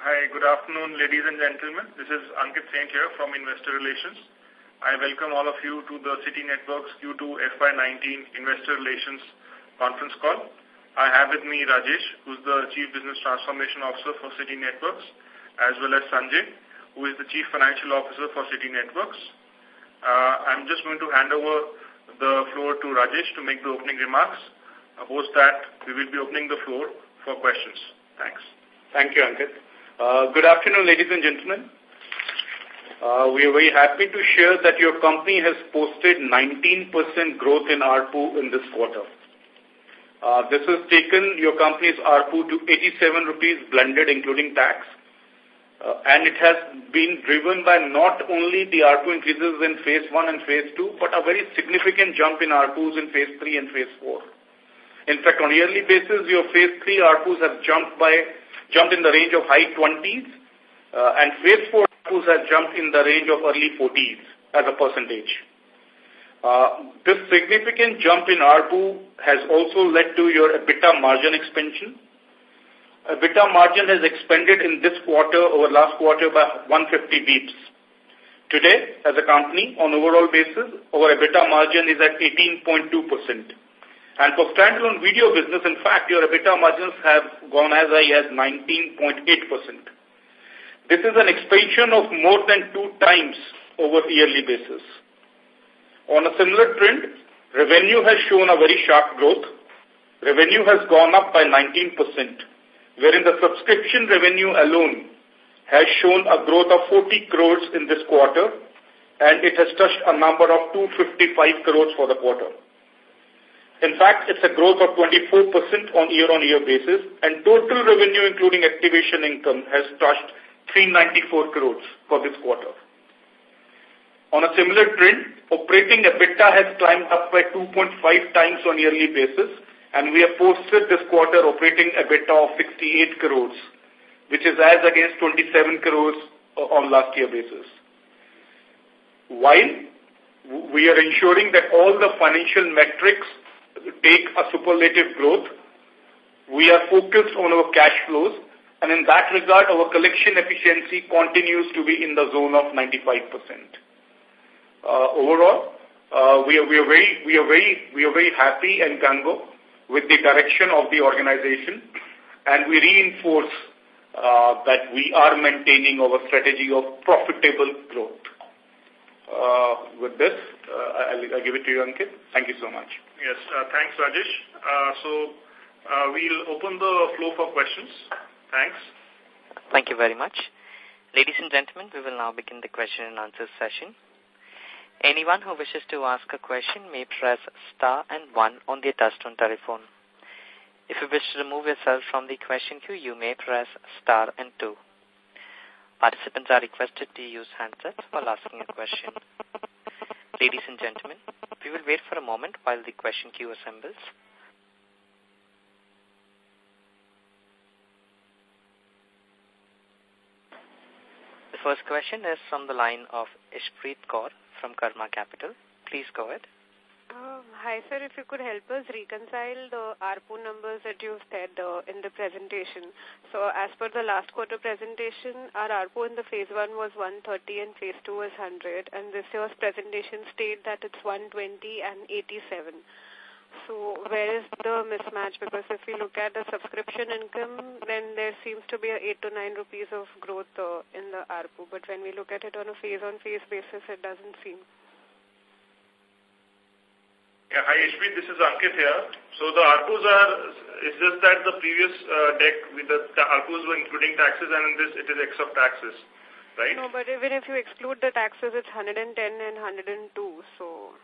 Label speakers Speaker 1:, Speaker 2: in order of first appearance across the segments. Speaker 1: Hi, good afternoon, ladies and gentlemen. This is Ankit Saint here from Investor Relations. I welcome all of you to the Siti Networks Q2 FY19 Investor Relations conference call. I have with me Rajesh, who's the Chief Business Transformation Officer for Siti Networks, as well as Sanjay, who is the Chief Financial Officer for Siti Networks. Uh, I'm just going to hand over the floor to Rajesh to make the opening
Speaker 2: remarks. Post that, we will be opening the floor for questions. Thanks. Thank you, Ankit. Uh, good afternoon, ladies and gentlemen. Uh, we are very happy to share that your company has posted 19% growth in ARPU in this quarter. Uh, this has taken your company's ARPU to 87 rupees blended including tax. Uh, and it has been driven by not only the ARPU increases in phase 1 and phase 2, but a very significant jump in ARPUs in phase 3 and phase 4. In fact, on a yearly basis, your phase 3 ARPUs have jumped by jumped in the range of high 20s, uh, and phase 4 have jumped in the range of early 40s as a percentage. Uh, this significant jump in ARPU has also led to your EBITDA margin expansion. EBITDA margin has expanded in this quarter over last quarter by 150 beeps. Today, as a company, on overall basis, our EBITDA margin is at 18.2%. And for standalone video business, in fact, your EBITDA margins have gone as high as 19.8%. This is an expansion of more than two times over yearly basis. On a similar trend, revenue has shown a very sharp growth. Revenue has gone up by 19%, wherein the subscription revenue alone has shown a growth of 40 crores in this quarter, and it has touched a number of 255 crores for the quarter. In fact, it's a growth of 24% on year-on-year -year basis, and total revenue, including activation income, has touched 394 crores for this quarter. On a similar trend, operating EBITDA has climbed up by 2.5 times on yearly basis, and we have posted this quarter operating EBITDA of 68 crores, which is as against 27 crores on last year basis. While we are ensuring that all the financial metrics take a superlative growth. We are focused on our cash flows, and in that regard, our collection efficiency continues to be in the zone of 95%. Uh, overall, uh, we, are, we, are very, we, are very, we are very happy and Gango with the direction of the organization, and we reinforce uh, that we are maintaining our strategy of profitable growth uh, with this. Uh, I'll, I'll, give it to you, Ankit. Thank you so much.
Speaker 1: Yes, uh, thanks, Rajesh. Uh, so uh, we'll open the floor for questions. Thanks.
Speaker 3: Thank you very much. Ladies and gentlemen, we will now begin the question and answer session. Anyone who wishes to ask a question may press star and one on their touchstone telephone. If you wish to remove yourself from the question queue, you may press star and two. Participants are requested to use handsets while asking a question. Ladies and gentlemen, we will wait for a moment while the question queue assembles. The first question is from the line of Ishpreet Kaur from Karma Capital. Please go ahead.
Speaker 4: Um, hi, sir. If you could help us reconcile the ARPU numbers that you've said uh, in the presentation. So as per the last quarter presentation, our ARPU in the phase one was 130 and phase two was 100. And this year's presentation stated that it's 120 and 87. So where is the mismatch? Because if we look at the subscription income, then there seems to be a 8 to 9 rupees of growth uh, in the ARPU. But when we look at it on a phase on -phase basis, it doesn't seem.
Speaker 1: Yeah, hi HP, this is Ankit here. So the ARPUs are, it's just that the previous uh, deck with the, the ARPUs were including taxes and in this it is ex of taxes, right? No, but even
Speaker 4: if you exclude the taxes, it's 110 and 102, so...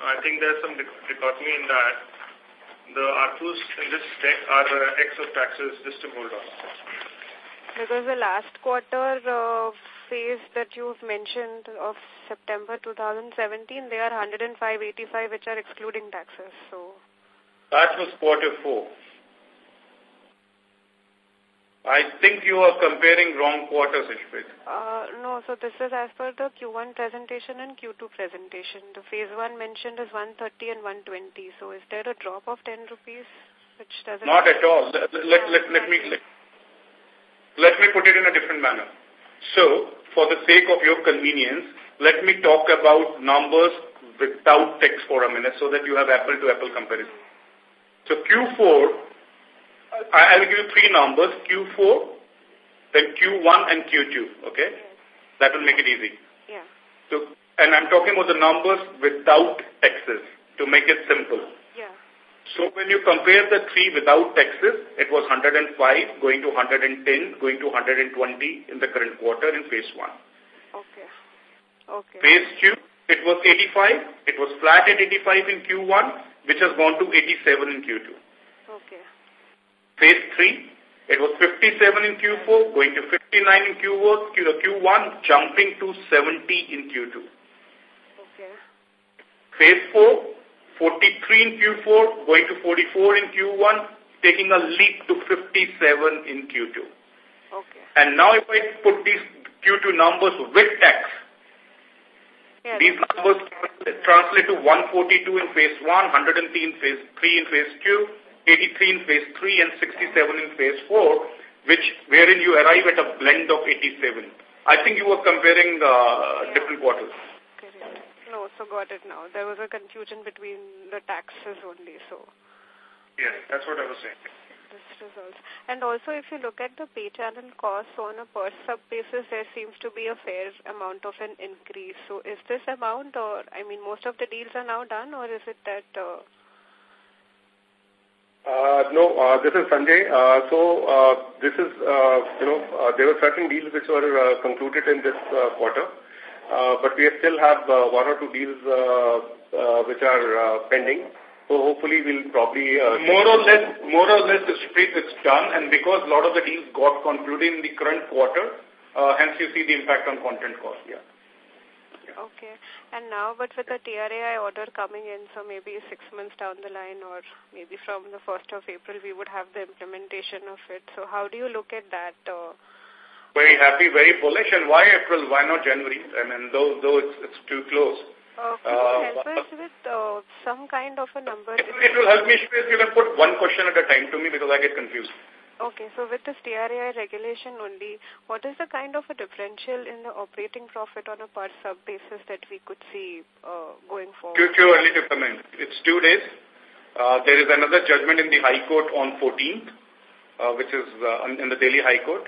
Speaker 1: I think there's some dichotomy in that. The ARPUs in this deck are uh, ex of taxes, just to hold on.
Speaker 4: Because the last quarter... Uh, phase that you've mentioned of September 2017, they are 105.85, which are excluding taxes. So
Speaker 2: That was quarter four. I think you are comparing wrong quarters, Ishpreet.
Speaker 4: Uh, no, so this is as per the Q1 presentation and Q2 presentation. The phase one mentioned is 130 and 120. So is there a drop of 10 rupees? Which doesn't Not at all. Let, let, let,
Speaker 2: let me, let, let me put it in a different manner. So, for the sake of your convenience, let me talk about numbers without text for a minute so that you have apple-to-apple -apple comparison. So Q4, I will give you three numbers, Q4, then Q1 and Q2, okay? That will make it easy. Yeah. So, and I'm talking about the numbers without taxes to make it simple. So when you compare the three without taxes, it was 105, going to 110, going to 120 in the current quarter in phase one.
Speaker 1: Okay. Okay. Phase
Speaker 2: two, it was 85. It was flat at 85 in Q1, which has gone to 87 in Q2. Okay. Phase three, it was 57 in Q4, going to 59 in Q1, Q1 jumping to 70 in Q2. Okay. Phase four, 43 in Q4, going to 44 in Q1, taking a leap to 57 in Q2. Okay. And now if I put these Q2 numbers with tax, yeah, these numbers translate to 142 in phase 1, 103 in phase 3 in phase 2, 83 in phase 3, and 67 in phase 4, which wherein you arrive at a blend of 87. I think you were comparing
Speaker 1: uh, yeah. different quarters.
Speaker 4: So got it now. There was a confusion between the taxes only, so.
Speaker 1: Yes, that's what I was saying.
Speaker 4: This results. And also, if you look at the pay channel costs on a per sub basis, there seems to be a fair amount of an increase. So, is this amount, or I mean, most of the deals are now done, or is it that? Uh,
Speaker 1: uh, no, uh, this is Sanjay. Uh, so uh, this is, uh, you know, uh, there were certain deals which were uh, concluded in this uh,
Speaker 2: quarter. Uh, but we still have uh, one or two deals uh, which are pending. So hopefully we'll probably... Uh, more or less, more or less the split is done and because a lot of the deals got concluded in the current quarter, uh, hence you see the impact on content
Speaker 4: cost, yeah. yeah. Okay. And now, but with the TRAI order coming in, so maybe six months down the line or maybe from the 1st of April, we would have the implementation of it. So how do you look at that? Uh, very happy, very bullish. And why April? Why not
Speaker 2: January? I mean, though, though it's, it's too close.
Speaker 4: Uh, could you help uh, us with uh, some kind of a number? It, it will help me, if you can put one
Speaker 2: question at a time to me because I get confused.
Speaker 4: Okay, so with this TRAI regulation only, what is the kind of a differential in the operating profit on a per sub basis that we could see uh, going forward? Too, too early to comment.
Speaker 2: It's two days. Uh, there is another judgment in the High Court on 14th, uh, which is uh, in the Delhi High Court.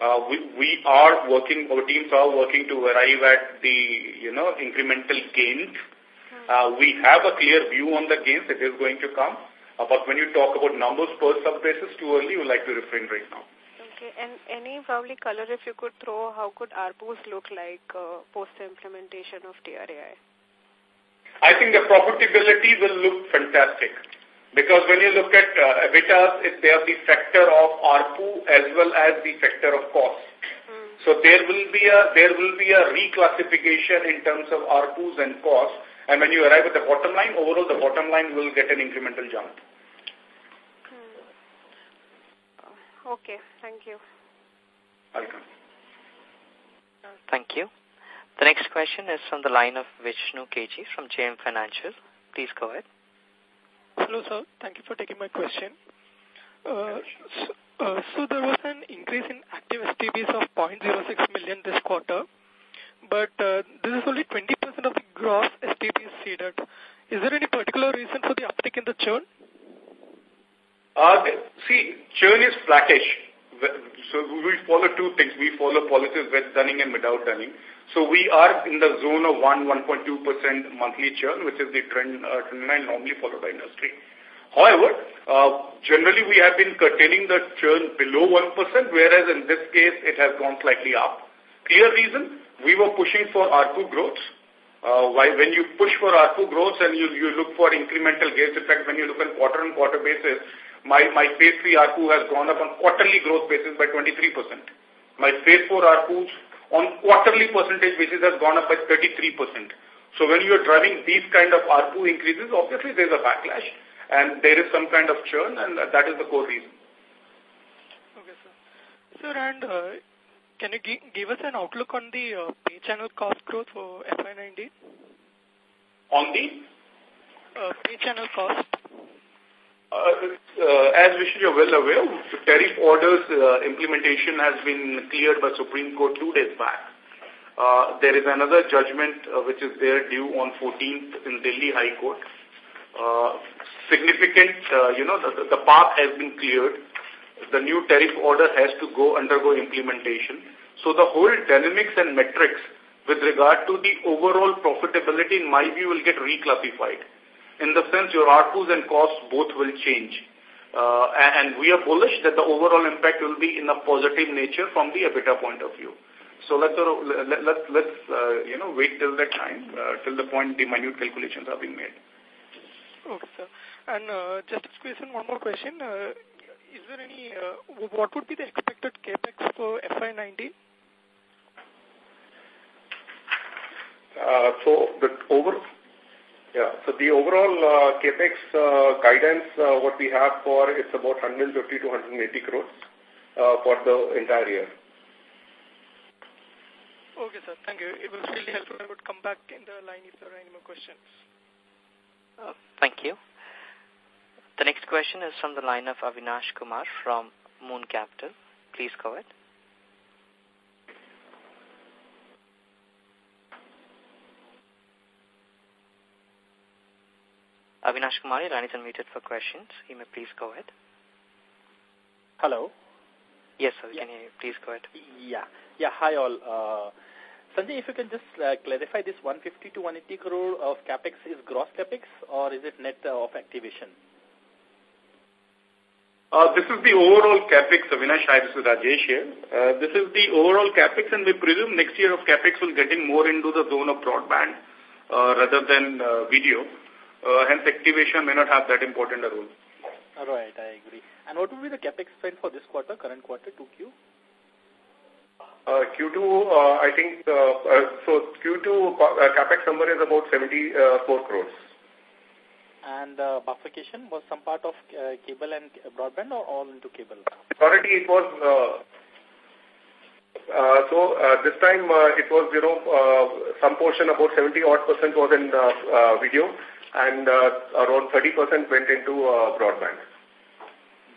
Speaker 2: Uh, we, we are working, our teams are working to arrive at the, you know, incremental gains. Hmm. Uh, we have a clear view on the gains that is going to come. Uh, but when you talk about numbers per sub basis too early, you like to refrain right now.
Speaker 4: Okay. And any probably color if you could throw, how could ARPUs look like uh, post implementation of TRAI? I think the profitability
Speaker 2: will look fantastic. Because when you look at uh, EBITDAs, they are the factor of ARPU as well as the factor of cost. Mm. So there will be a there will be a reclassification in terms of ARPUs and cost. And when you arrive at the bottom line, overall the bottom line will get an incremental jump.
Speaker 4: Mm. Okay, thank you.
Speaker 3: Welcome. Thank you. The next question is from the line of Vishnu KG from JM Financial. Please go ahead.
Speaker 5: Hello, sir. Thank you for taking my question. Uh, so, uh, so there was an increase in active STBs of 0.06 million this quarter, but uh, this is only 20% of the gross STBs seeded. Is there any particular reason for the uptick in the churn?
Speaker 2: Uh, see, churn is flattish. So we follow two things. We follow policies with Dunning and without Dunning. So we are in the zone of 1, 1.2% monthly churn, which is the trend, uh, trend line normally followed by industry. However, uh, generally we have been curtailing the churn below 1%, whereas in this case it has gone slightly up. Clear reason, we were pushing for ARPU growth. Uh, why, when you push for ARPU growth and you, you look for incremental gains, in fact, when you look on quarter on quarter basis, my, my phase 3 ARPU has gone up on quarterly growth basis by 23%. My phase 4 ARPUs on quarterly percentage basis has gone up by 33%. So when you are driving these kind of ARPU increases, obviously there is a backlash and there is some kind of churn and that is the core reason.
Speaker 5: Okay, sir. Sir, and uh, can you give us an outlook on the uh, pay channel cost growth for FY19? On the? Uh, pay channel cost.
Speaker 2: Uh, uh, as Vishnu, you're well aware, tariff orders uh, implementation has been cleared by Supreme Court two days back. Uh, there is another judgment uh, which is there due on 14th in Delhi High Court. Uh, significant, you know, the, the, path has been cleared. The new tariff order has to go undergo implementation. So the whole dynamics and metrics with regard to the overall profitability, in my view, will get reclassified in the sense your ARPUs and costs both will change. Uh, and we are bullish that the overall impact will be in a positive nature from the EBITDA point of view. So let's, uh, let, let's, let's uh, you know, wait till that time, uh, till the point the minute calculations are being made.
Speaker 5: Okay, sir. And uh, just a question, one more question. Uh, is there any, uh, what would be the expected capex for FY19?
Speaker 2: Uh, so the over yeah. So the overall uh, CapEx uh, guidance, uh, what we have for, it's about 150 to 180 crores uh, for the entire year.
Speaker 5: Okay, sir. Thank you. It was really helpful. I would come back in the line if there are any more questions.
Speaker 3: Uh, thank you. The next question is from the line of Avinash Kumar from Moon Capital. Please go ahead. Avinash Kumar, your line is unmuted for questions. You may please go ahead. Hello. Yes, sir. Yeah. Can you please go ahead? Yeah. Yeah. Hi, all. Uh, Sanjay, if
Speaker 6: you can just uh, clarify this 150 to 180 crore of capex is gross capex or is it net uh, of activation?
Speaker 2: Uh, this is the overall capex, Avinash. Hi, this is Rajesh here. Uh, this is the overall capex, and we presume next year of capex will get in more into the zone of broadband uh, rather than uh, video. Uh, hence, activation may not have that important a role.
Speaker 6: All right, I agree. And what would be the capex spend for this quarter, current quarter, 2Q?
Speaker 2: Uh, Q2, uh, I think, uh, uh, so Q2 uh, capex number is about 74 crores.
Speaker 6: And uh, buffification was some part of uh, cable and broadband or all into cable?
Speaker 2: Already
Speaker 1: it was, uh, uh,
Speaker 2: so uh, this time uh, it was, you know, uh, some portion about 70 odd percent was in uh, uh, video and uh, around 30% went into uh, broadband.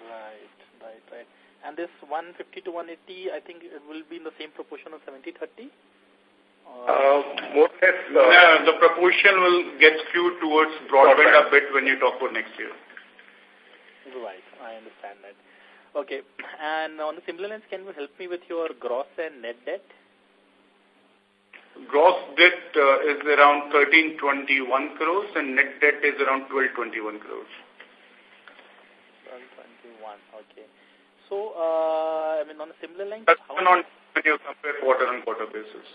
Speaker 6: Right, right, right. And this 150 to 180, I think it will be in the same proportion of 70-30?
Speaker 2: Uh, more Uh, yeah, the proportion will get skewed towards broadband, a bit when you talk about next year.
Speaker 6: Right, I understand that. Okay, and on the similar lines, can you help me with your gross and net debt?
Speaker 2: Gross debt uh, is around 1321 crores and net debt is around 1221 crores.
Speaker 6: 1221, okay. So, uh, I mean, on a similar line... That's
Speaker 1: how on
Speaker 2: when you compare
Speaker 1: quarter on quarter basis.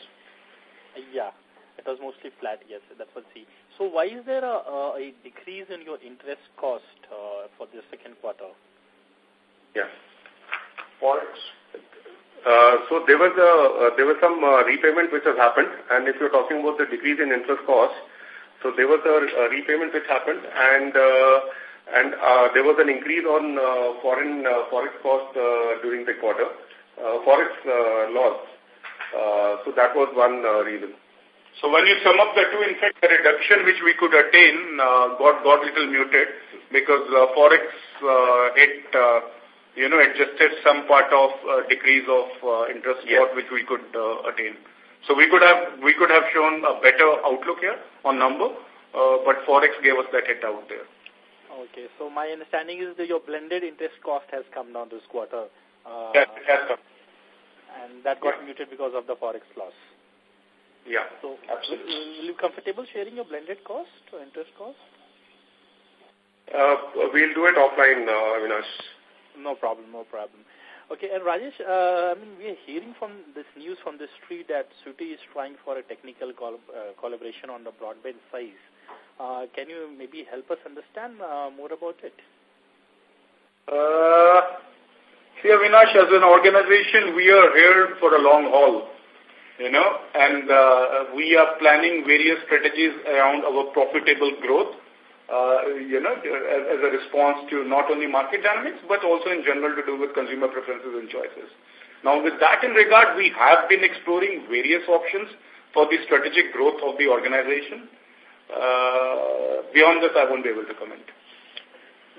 Speaker 6: Yeah, it was mostly flat, yes, that's what I see. So why is there a, a decrease in your interest cost uh, for the second quarter?
Speaker 2: Yeah. Forex. Uh, so there was a, uh, there was some uh, repayment which has happened, and if you're talking about the decrease in interest cost, so there was a, a repayment which happened, and and there was an increase on foreign forex cost during the quarter, forex loss. so that was one reason. So when you sum up the two, in fact, the reduction which we could attain got got little muted because forex hit you know, adjusted some part of uh, decrease of uh, interest yeah. Spot, which we could uh, attain. So we could have we could have shown a better outlook here on number, uh, but forex gave us that hit out there.
Speaker 6: Okay, so my understanding is that your blended interest cost has come down this quarter.
Speaker 1: Uh, yes, it has come.
Speaker 6: And that got yeah. muted because of the forex loss.
Speaker 4: Yeah,
Speaker 2: so
Speaker 6: absolutely. Will you comfortable sharing your blended cost or interest cost?
Speaker 4: Uh, we'll do it offline, uh, Avinash.
Speaker 6: No problem, no problem. Okay, and Rajesh, uh, I mean, we are hearing from this news from the street that Suti is trying for a technical uh, collaboration on the broadband size. Uh, can you maybe help us understand uh, more about it?
Speaker 2: Uh, see, Avinash, as an organization, we are here for a long haul, you know, and uh, we are planning various strategies around our profitable growth uh, you know, as a response to not only market dynamics, but also in general to do with consumer preferences and choices. Now, with that in regard, we have been exploring various options for the strategic growth of the organization. Uh, beyond this, I won't be able to comment.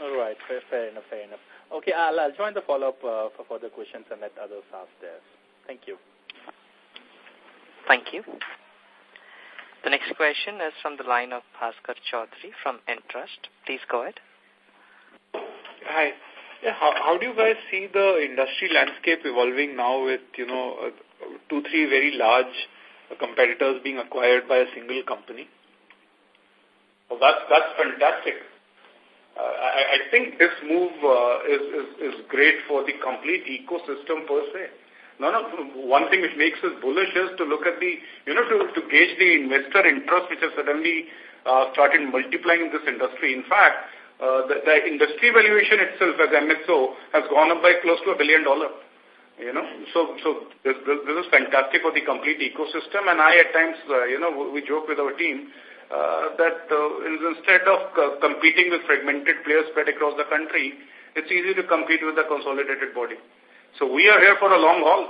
Speaker 6: All right. Fair, fair enough. Fair enough. Okay, I'll, I'll join the follow-up uh, for
Speaker 3: further questions and let others ask theirs. Thank you. Thank you. The next question is from the line of Bhaskar Chaudhary from Entrust. Please go ahead.
Speaker 2: Hi. Yeah, how, how do you guys see the industry landscape evolving now with, you know, uh, two, three very large competitors being acquired by a single company? Well, that's, that's fantastic. Uh, I, I think this move uh, is, is, is great for the complete ecosystem per se. No, no. One thing which makes us bullish is to look at the, you know, to, to gauge the investor interest which has suddenly uh, started multiplying in this industry. In fact, uh, the, the industry valuation itself as MSO has gone up by close to a billion dollar. You know, so so this, this, this is fantastic for the complete ecosystem. And I at times, uh, you know, we joke with our team uh, that uh, instead of competing with fragmented players spread across the country, it's easy to compete with the consolidated body. So we are here for a long haul,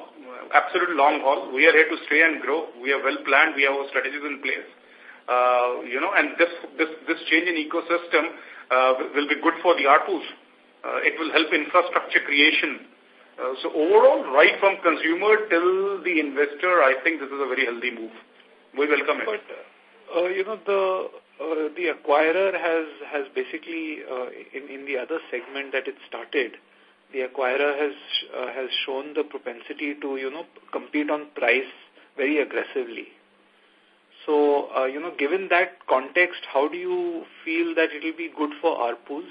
Speaker 2: absolute long haul. We are here to stay and grow. We are well planned. We have our strategies in place. Uh, you know, and this, this, this change in ecosystem uh, will be good for the ARPUs. Uh, it will help infrastructure creation. Uh, so overall, right from consumer till the investor, I think this is a very healthy move.
Speaker 4: We welcome it. But, uh,
Speaker 2: uh you know, the uh, the acquirer has has basically uh, in in the other segment that it started the acquirer has uh, has shown the propensity to you know compete on price very aggressively. So uh, you know, given that context, how do you feel that it will be good for ARPUs?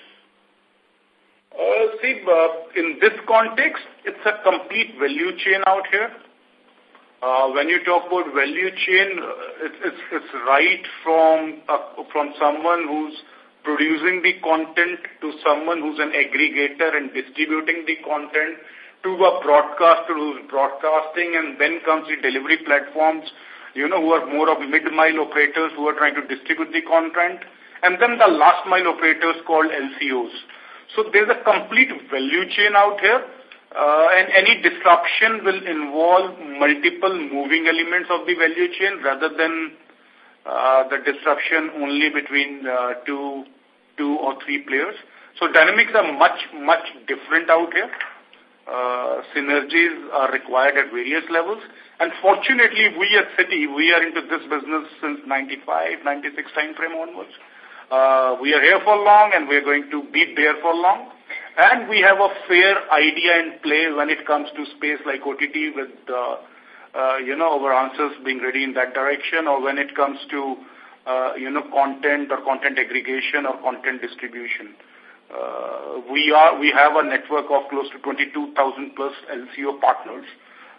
Speaker 2: Uh, see, uh, in this context, it's a complete value chain out here. Uh, when you talk about value chain, uh, it's it's, it's right from uh, from someone who's producing the content to someone who's an aggregator and distributing the content to a broadcaster who's broadcasting and then comes the delivery platforms, you know, who are more of mid-mile operators who are trying to distribute the content and then the last mile operators called LCOs. So there's a complete value chain out here uh, and any disruption will involve multiple moving elements of the value chain rather than uh, the disruption only between uh, two two or three players. So dynamics are much, much different out here. Uh, synergies are required at various levels. And fortunately, we at Siti, we are into this business since 95, 96 time frame onwards. Uh, we are here for long and we are going to be there for long. And we have a fair idea in play when it comes to space like OTT with, uh, uh, you know, our answers being ready in that direction or when it comes to uh, you know, content or content aggregation or content distribution. Uh, we are we have a network of close to 22,000 plus LCO partners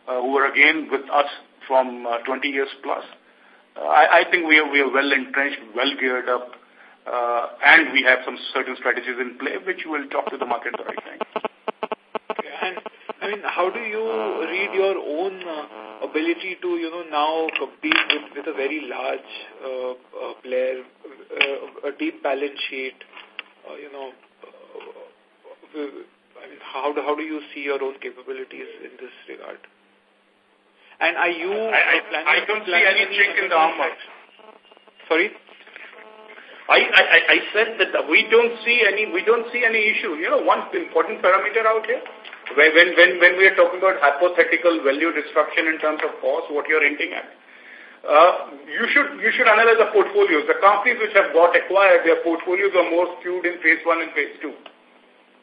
Speaker 2: uh, who are again with us from uh, 20 years plus. Uh, I, I think we are we are well entrenched, well geared up, uh, and we have some certain strategies in play which we will talk to the market at the right time mean, how do you read your own uh, ability to, you know, now compete with, with a very large uh, uh, player, uh, a deep balance sheet, uh, you know, uh, I mean, how do, how do you see your own capabilities in this regard? And are you I, I, I don't see any chink in the armor. Sorry? I, I, I said that we don't see any we don't see any issue. You know, one important parameter out here, when when when we are talking about hypothetical value destruction in terms of cost, what you are hinting at, uh, you should you should analyze the portfolios. The companies which have got acquired, their portfolios are more skewed in phase one and phase two.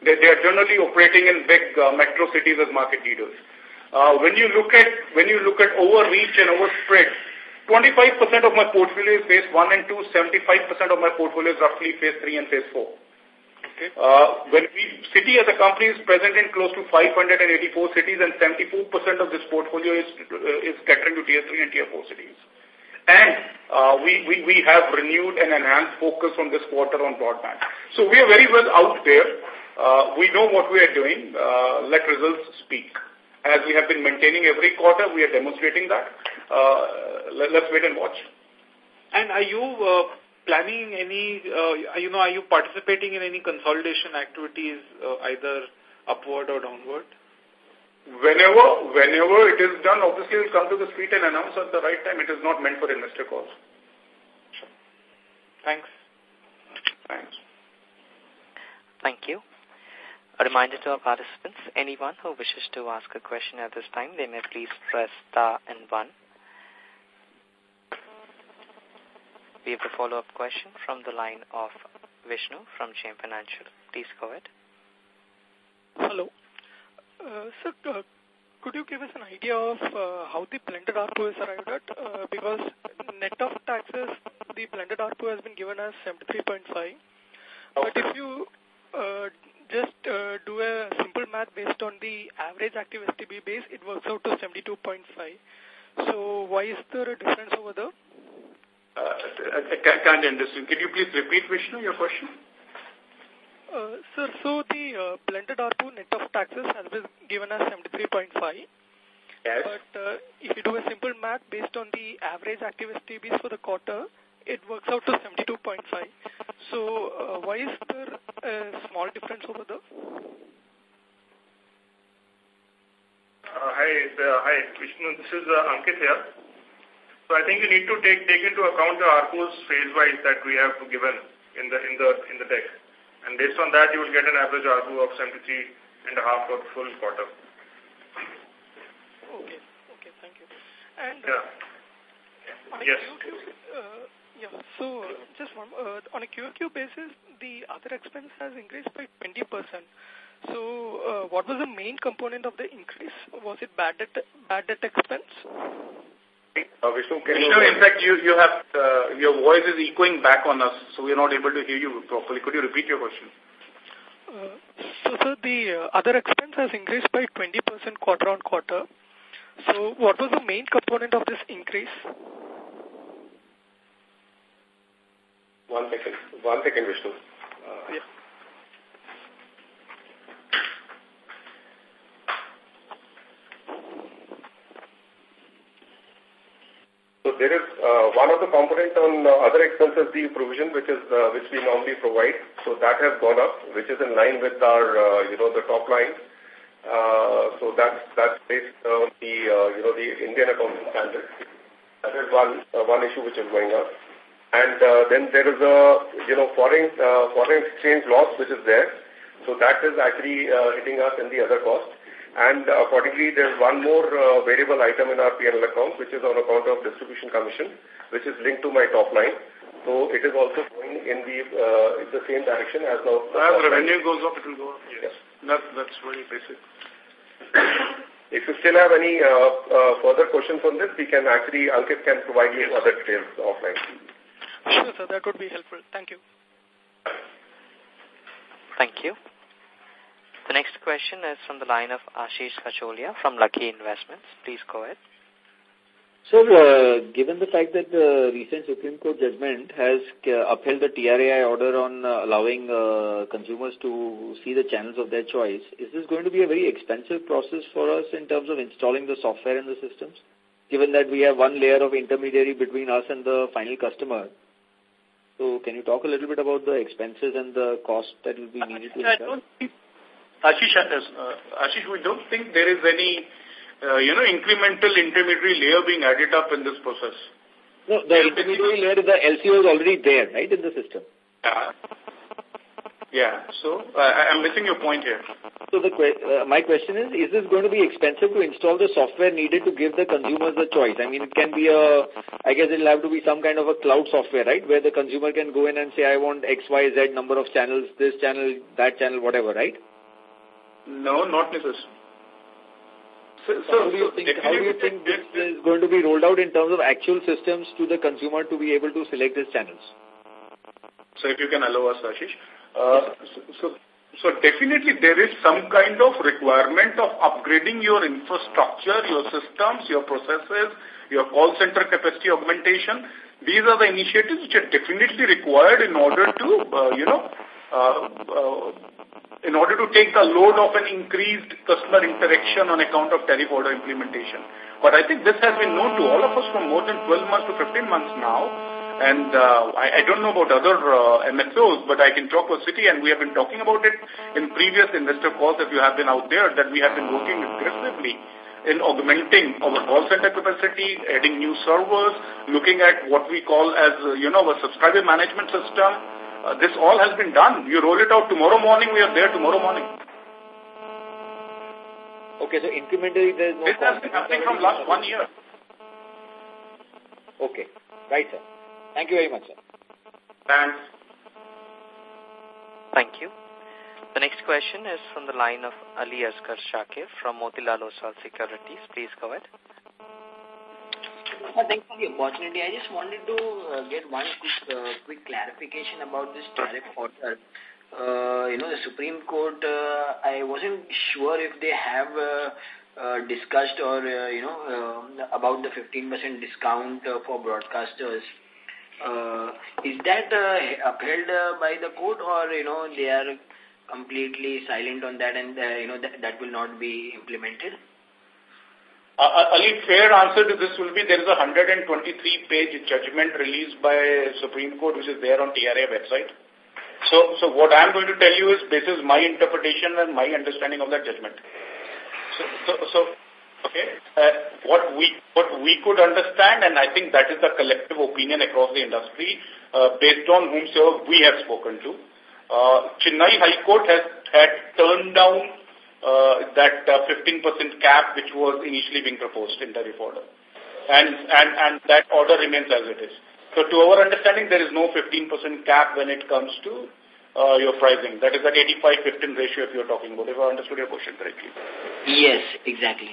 Speaker 2: They, they are generally operating in big uh, metro cities as market leaders. Uh, when you look at when you look at overreach and overspread, 25% of my portfolio is phase 1 and 2, 75% of my portfolio is roughly phase 3 and phase 4. Okay. Uh, when we, Siti as a company is present in close to 584 cities and 74% of this portfolio is, uh, is catering to tier 3 and tier 4 cities. And uh, we, we, we have renewed and enhanced focus on this quarter on broadband. So we are very well out there. Uh, we know what we are doing. Uh, let results speak. As we have been maintaining every quarter, we are demonstrating that. Uh, let, us wait and watch. And are you uh, planning any, uh, you know, are you participating in any consolidation activities either upward or downward? Whenever, whenever it is done, obviously it will come to the street and announce at the right time. It is not meant for
Speaker 3: investor calls. Sure. Thanks. Thanks. Thank you. A reminder to our participants, anyone who wishes to ask a question at this time, they may please press star and one. We have a follow-up question from the line of Vishnu from
Speaker 5: JM Financial. Please go ahead. Hello. Uh, sir, uh, could you give us an idea of uh, how the blended ARPU is arrived at? Uh, because net of taxes, the blended ARPU has been given as 73.5. But if you uh, just uh, do a simple math based on the average active STB base, it works out to 72.5. So why is there a difference over there?
Speaker 2: Uh, I, can't understand. Can you please repeat, Vishnu, your question?
Speaker 5: Uh, sir, so the uh, blended ARPU net of taxes has been given as 73.5. Yes. But uh, if you do a simple math based on the average active STBs for the quarter, it works out to 72.5. So uh, why is there a small difference over there? Uh,
Speaker 1: hi, uh, hi, Vishnu. This is uh, Ankit here. So I think you need to take take into account the ARPUs phase-wise that we have given in the in the in the deck, and based on that you will get an average ARPU of 73 and a half for full quarter.
Speaker 5: Okay. Okay. Thank you. And yeah. Uh, yes. YouTube, uh, yeah, so just one, uh, on a QQ basis, the other expense has increased by 20%. So uh, what was the main component of the increase? Was it bad debt, bad debt expense? Uh, Vishnu, Vishnu in fact,
Speaker 2: you, you have, uh, your voice is echoing back on us, so we are not able to hear you properly. Could you repeat your question?
Speaker 5: Uh, so, sir, the uh, other expense has increased by 20% quarter on quarter. So, what was the main component of this increase?
Speaker 2: One second. One second, Vishnu. Uh, yeah. So there is uh, one of the components on uh, other expenses, the provision which is uh, which we normally provide. So that has gone up, which is in line with our uh, you know the top line. Uh, so that's that's based on the uh, you know the Indian accounting standard. That is one uh, one issue which is going up. And uh, then there is a, you know, foreign, uh, foreign exchange loss which is there. So that is actually uh, hitting us in the other cost. And uh, accordingly, there's one more uh, variable item in our P&L account, which is on account of distribution commission, which is linked to my top line. So it is also going in the uh, in the same direction as now. As revenue line. goes up, it will go up. Yes, yeah. that, that's very basic. if you still have any uh, uh, further questions on this, we can actually Ankit can provide you yes. other details offline.
Speaker 5: Sure, sir. That would be helpful. Thank you.
Speaker 3: Thank you. The next question is from the line of Ashish Kacholia from Lucky Investments. Please go ahead.
Speaker 7: Sir, uh, given the fact that the recent Supreme Court judgment has uh, upheld the TRAI order on uh, allowing uh, consumers to see the channels of their choice, is this going to be a very expensive process for us in terms of installing the software and the systems? Given that we have one layer of intermediary between us and the final customer, so can you talk a little bit about the expenses and the cost
Speaker 2: that will be uh, needed to incur? I Ashish, uh, uh, Ashish, we don't think there is any, uh, you know, incremental intermediary layer being added up in this process.
Speaker 7: No, the intermediary layer, the LCO is already there, right, in the system. Yeah. Uh,
Speaker 2: yeah. So uh, I, I'm missing your point here.
Speaker 7: So the uh, my question is, is this going to be expensive to install the software needed to give the consumers the choice? I mean, it can be a, I guess it'll have to be some kind of a cloud software, right, where the consumer can go in and say, I want X, Y, Z number of channels, this channel, that channel, whatever, right?
Speaker 2: No, not necessarily. So, so, how do you think, how do you think this is
Speaker 7: going to be rolled out in terms of actual systems to the consumer to be able to select these channels?
Speaker 2: So if you can allow us, Ashish. Uh, so, so definitely there is some kind of requirement of upgrading your infrastructure, your systems, your processes, your call center capacity augmentation. These are the initiatives which are definitely required in order to, uh, you know, uh, uh, in order to take the load of an increased customer interaction on account of tariff order implementation. But I think this has been known to all of us for more than 12 months to 15 months now and uh, I, I, don't know about other uh, MSOs, but I can talk for Siti, and we have been talking about it in previous investor calls if you have been out there, that we have been working aggressively in augmenting our call center capacity, adding new servers, looking at what we call as, uh, you know, a subscriber management system. Uh, this all has been done. You roll it out tomorrow morning, we are there tomorrow morning. Okay, so incrementally there is no... This has been happening from last one year. Okay,
Speaker 3: right sir. Thank you very much, sir. Thanks. Thank you. The next question is from the line of Ali Asghar Shakir from Motilal
Speaker 8: Oswal Securities. Please go ahead. thanks for the opportunity. I just wanted to uh, get one quick, uh, quick clarification about this tariff order. Uh, you know, the Supreme Court, uh, I wasn't sure if they have uh, uh, discussed or, uh, you know, uh, about the 15% discount uh, for broadcasters. Uh, is that uh, upheld uh, by the court or, you know, they are completely silent on that and, uh, you know, th that will not be implemented?
Speaker 2: Uh, Ali, fair answer
Speaker 8: to this will be there is a 123-page
Speaker 2: judgment released by Supreme Court which is there on TRAI website. So, so what I'm going to tell you is is my interpretation and my understanding of that judgment. So, so, so okay, uh, what we what we could understand, and I think that is the collective opinion across the industry, uh, based on whomsoever we have spoken to. Uh, Chennai High Court has had turned down uh, that 15% uh, cap which was initially being proposed in the order. And, and, and that order remains as it is. So to our understanding, there is no 15% cap when it comes to uh, your pricing. That is that 85-15 ratio if you're talking about, if I understood your question correctly.
Speaker 8: Yes, exactly.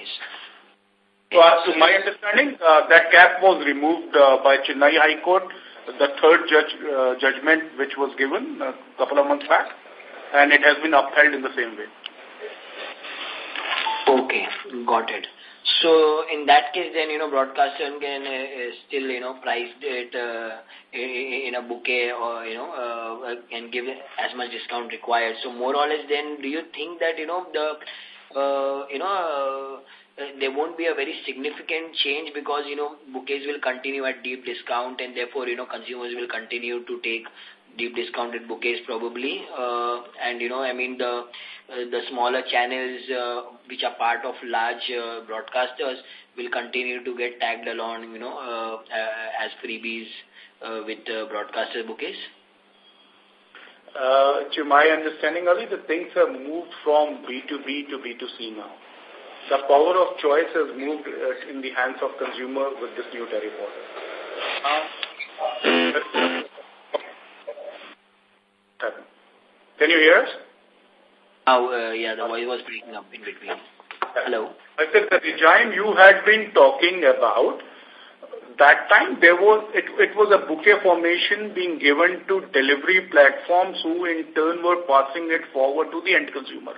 Speaker 8: So as uh, to my
Speaker 2: understanding, uh, that gap was removed uh, by Chennai High Court, the third judge, uh, judgment which was given a uh, couple of months back, and it has been upheld in the same way.
Speaker 8: Okay, got it. So in that case, then you know, broadcaster can uh, uh still you know price it uh, in a bouquet or you know uh, and give as much discount required. So more or less, then do you think that you know the uh, you know uh, there won't be a very significant change because, you know, bouquets will continue at deep discount and therefore, you know, consumers will continue to take deep discounted bouquets probably. Uh, and, you know, I mean, the uh, the smaller channels uh, which are part of large uh, broadcasters will continue to get tagged along, you know, uh, uh as freebies uh, with uh, broadcaster bouquets.
Speaker 2: Uh, to my understanding, Ali, the things have moved from B2B to B2C now. The power of choice has moved uh, in the hands of consumer with this new tariff order. Can you hear us?
Speaker 8: Oh, yeah, the voice was breaking up in between. Hello.
Speaker 2: I said that the time you had been talking about, that time there was, it, it was a bouquet formation being given to delivery platforms who in turn were passing it forward to the end consumer.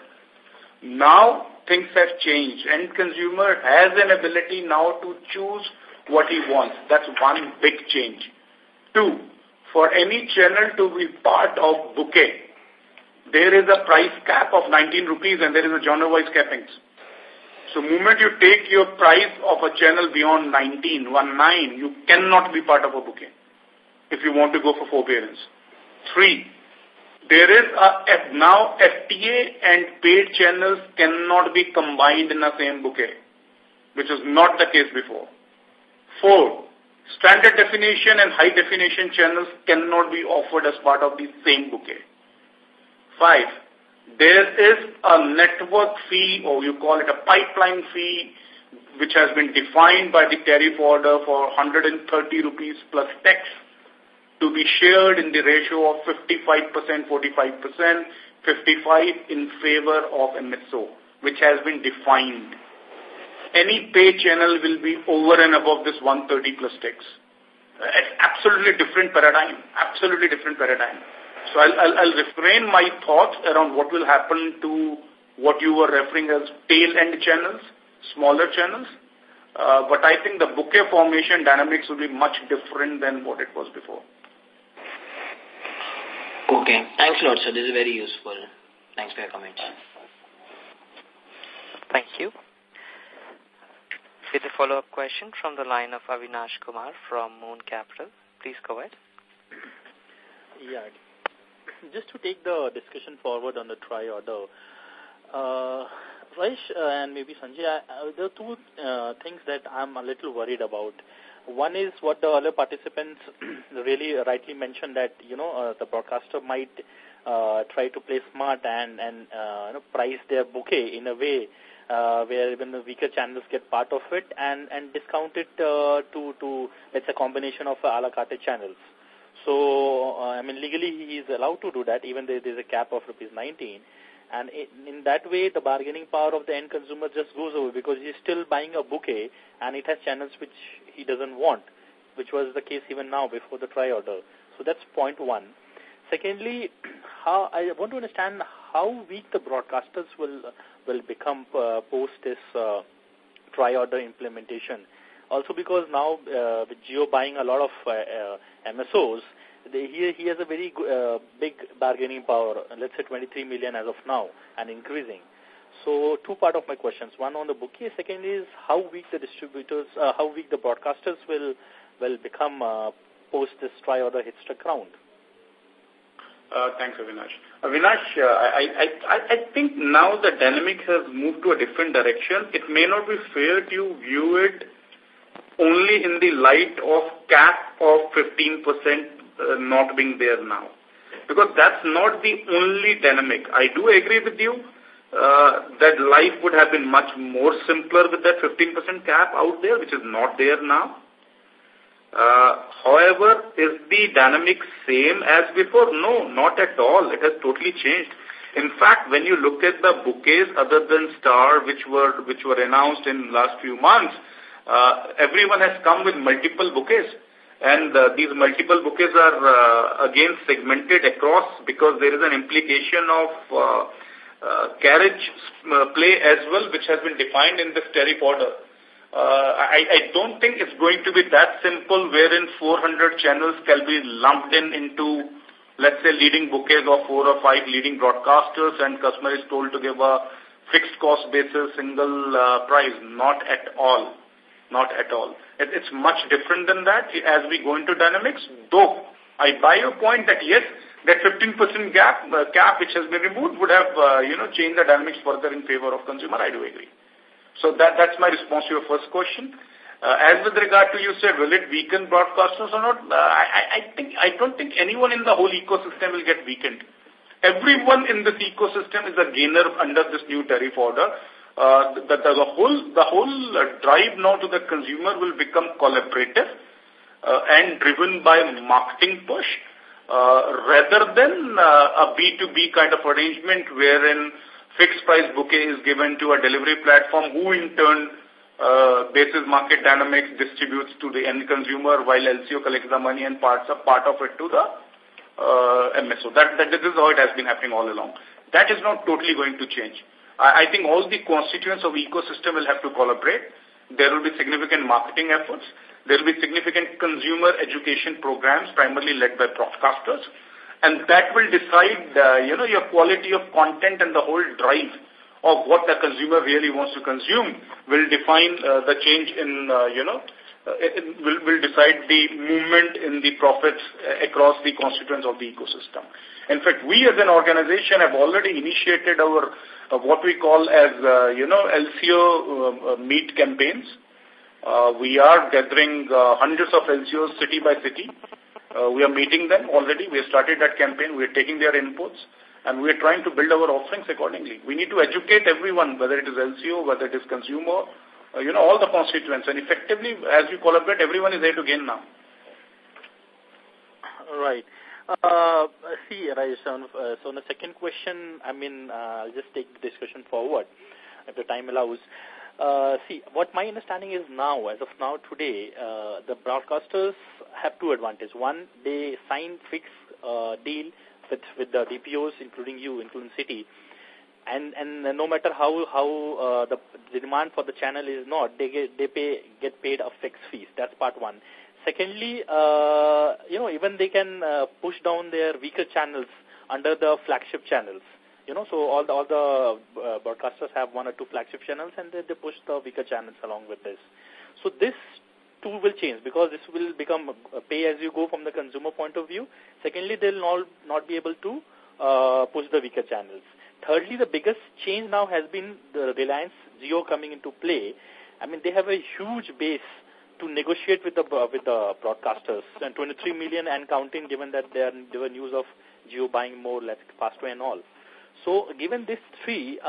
Speaker 2: Now, things have changed. End consumer has an ability now to choose what he wants. That's one big change. Two, for any channel to be part of bouquet, there is a price cap of 19 rupees and there is a genre-wise cappings. So moment you take your price of a channel beyond 19, 19, you cannot be part of a bouquet if you want to go for forbearance. Three, there is a, now FTA and paid channels cannot be combined in the same bouquet, which was not the case before. Four, standard definition and high definition channels cannot be offered as part of the same bouquet. Five, there is a network fee or you call it a pipeline fee which has been defined by the tariff order for 130 rupees plus tax to be shared in the ratio of 55%, 45%, 55 percent in favor of MSO, which has been defined. Any pay channel will be over and above this 130 plus tax. It's absolutely different paradigm, absolutely different paradigm. So I'll, I'll, I'll refrain my thoughts around what will happen to what you were referring as tail end channels, smaller channels. Uh, but I think the bouquet formation dynamics will be much different than what it was before.
Speaker 8: Okay. Thanks a lot, sir. This is very useful. Thanks for your comments.
Speaker 3: Thank you. With a follow-up question from the line of Avinash Kumar from Moon Capital. Please go ahead.
Speaker 6: Yeah. Just to take the discussion forward on the TRAI order, uh, Rajesh uh, and maybe Sanjay, uh, there are two uh, things that I'm a little worried about. One is what the other participants really rightly mentioned that, you know, uh, the broadcaster might uh, try to play smart and, and uh, you know, price their bouquet in a way where even the weaker channels get part of it and, and discount it to to, to, it's a combination of a la carte channels. So, I mean, legally he is allowed to do that, even though there is a cap of rupees 19. And in that way, the bargaining power of the end consumer just goes away because he's still buying a bouquet and it has channels which he doesn't want, which was the case even now before the try order. So that's point one. Secondly, how I want to understand how weak the broadcasters will will become uh, post this uh, try order implementation. Also because now uh, with Geo buying a lot of uh, uh, MSOs, they, he, he has a very uh, big bargaining power, let's say 23 million as of now and increasing. So two part of my questions. One on the bouquet, second is how weak the distributors, uh, how weak the broadcasters will will become uh, post this try or the hitstrike round.
Speaker 2: Uh, thanks, Avinash. Avinash, uh, I, I, I think now the dynamic has moved to a different direction. It may not be fair to view it only in the light of cap of 15% uh, not being there now. Because that's not the only dynamic. I do agree with you uh, that life would have been much more simpler with that 15% cap out there, which is not there now. Uh, however, is the dynamic same as before? No, not at all. It has totally changed. In fact, when you look at the bouquets other than Star, which were which were announced in last few months, uh, everyone has come with multiple bouquets. And uh, these multiple bouquets are uh, again segmented across because there is an implication of uh, uh, carriage uh, play as well, which has been defined in this tariff order. Uh, I, I don't think it's going to be that simple wherein 400 channels can be lumped in into, let's say, leading bouquets of four or five leading broadcasters and customer is told to give a fixed cost basis single uh, price. Not at all. Not at all. It, it's much different than that as we go into dynamics, though I buy your point that yes, that 15% gap uh, cap which has been removed would have, uh, you know, changed the dynamics further in favor of consumer. I do agree. So that, that's my response to your first question. Uh, as with regard to you said, will it weaken broadcasters or not? Uh, I, I think I don't think anyone in the whole ecosystem will get weakened. Everyone in this ecosystem is a gainer under this new tariff order uh, the, the, whole, the whole drive now to the consumer will become collaborative uh, and driven by marketing push uh, rather than uh, a B2B kind of arrangement wherein fixed price bouquet is given to a delivery platform who in turn uh, basis market dynamics distributes to the end consumer while LCO collects the money and parts a part of it to the uh, MSO. That, that, this is how it has been happening all along. That is not totally going to change. I, I think all the constituents of ecosystem will have to collaborate. There will be significant marketing efforts. There will be significant consumer education programs, primarily led by broadcasters. And that will decide, uh, you know, your quality of content and the whole drive of what the consumer really wants to consume will define uh, the change in, uh, you know, uh, will, will decide the movement in the profits uh, across the constituents of the ecosystem. In fact, we as an organization have already initiated our uh, what we call as, uh, you know, LCO um, uh, meet campaigns. Uh, we are gathering hundreds of LCOs city by city. we are meeting them already. We have started that campaign. We are taking their inputs and we are trying to build our offerings accordingly. We need to educate everyone, whether it is LCO, whether it is consumer, uh, you know, all the constituents. And effectively, as we collaborate, everyone is there to gain now.
Speaker 6: Right. Uh, see, Rajesh, uh, so on the second question, I mean, uh, just take the discussion forward if the time allows. Uh, see, what my understanding is now, as of now today, uh, the broadcasters have two advantages. One, they sign fixed uh, deal with, with the DPOs, including you, including Siti, and and no matter how how the, uh, the demand for the channel is not, they get they pay get paid a fixed fees. That's part one. Secondly, uh, you know, even they can uh, push down their weaker channels under the flagship channels. You know, so all the, all the uh, broadcasters have one or two flagship channels and they, they push the weaker channels along with this. So this too will change because this will become pay as you go from the consumer point of view. Secondly, they'll not, not be able to uh, push the weaker channels. Thirdly, the biggest change now has been the Reliance Jio coming into play. I mean, they have a huge base to negotiate with the with the broadcasters, and 23 million and counting, given that they are there were news of Jio buying more, like Fastway and all. So, given these three uh,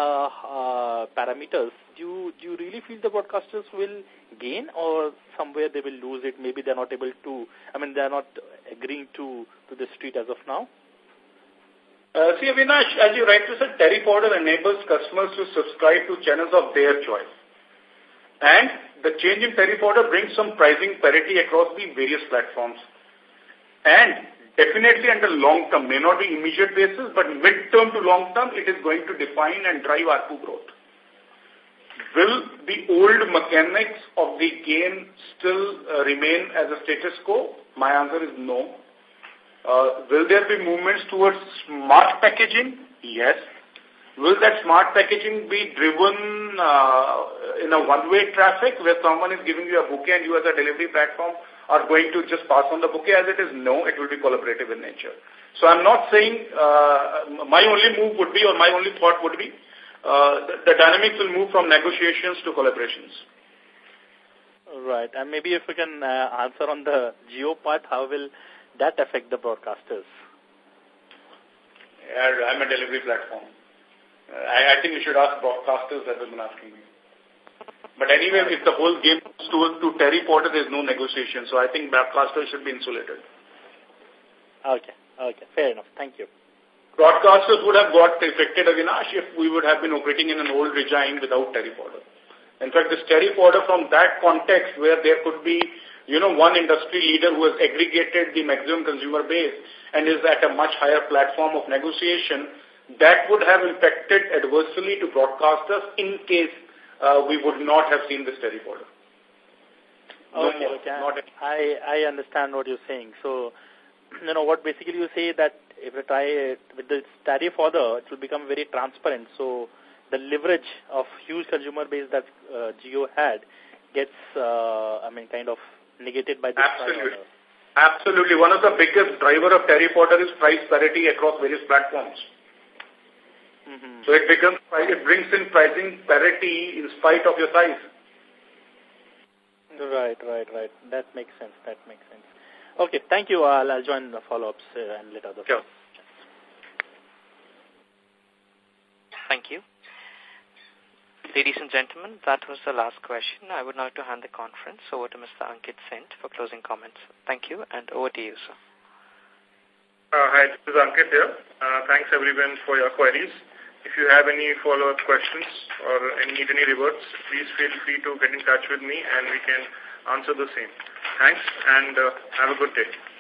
Speaker 6: uh, parameters, do you, do you really feel the broadcasters will gain, or somewhere they will lose it? Maybe they're not able to. I mean, they're not agreeing to to the street as of now.
Speaker 2: Uh, see, Avinash, as you rightly said, Terry enables customers to subscribe to channels of their choice. And the change in tariff order brings some pricing parity across the various platforms. And definitely under long term, may not be immediate basis, but mid-term to long term, it is going to define and drive ARPU growth. Will the old mechanics of the game still uh, remain as a status quo? My answer is no. Uh, will there be movements towards smart packaging? Yes. Will that smart packaging be driven uh, in a one-way traffic where someone is giving you a bouquet and you as a delivery platform are going to just pass on the bouquet as it is? No, it will be collaborative in nature. So I'm not saying uh, my only move would be or my only thought would be uh, the, the dynamics will move from negotiations to collaborations.
Speaker 6: Right. And maybe if we can uh, answer on the Jio part, how will that affect the broadcasters?
Speaker 2: Yeah, I'm a delivery platform. I, I, think you should ask broadcasters that have been asking me. But anyway, if the whole game goes to, to Terry Porter, there's no negotiation. So I think broadcasters should be insulated. Okay. Okay. Fair enough. Thank you. Broadcasters would have got affected, Avinash, if we would have been operating in an old regime without Terry Porter. In fact, this tariff order from that context where there could be, you know, one industry leader who has aggregated the maximum consumer base and is at a much higher platform of negotiation, that would have impacted adversely to broadcasters in case uh, we would not have seen this tariff order.
Speaker 6: okay, more, okay. I, I understand what you're saying. So, you know, what basically you say that if you try it with the tariff order, it will become very transparent. So, the leverage of huge consumer base that uh, Jio
Speaker 2: had gets, uh, I mean, kind of negated by this. Absolutely. Absolutely. One of the biggest driver of Terry Potter is price parity across various platforms. Mm -hmm. So it becomes, it brings in pricing parity in spite of your size. Right, right, right. That makes sense. That makes sense. Okay,
Speaker 6: thank you. I'll, I'll join the follow-ups uh, and later. Sure.
Speaker 3: Thank you. Ladies and gentlemen, that was the last question. I would now like to hand the conference over to Mr. Ankit Sint for closing comments. Thank you, and over to you, sir.
Speaker 1: Uh, hi, this is Ankit here. Uh, thanks, everyone, for your queries. If you have any follow-up questions or need any reverts, please feel free to
Speaker 5: get in touch with me and we can answer the same. Thanks, and uh, have a good day.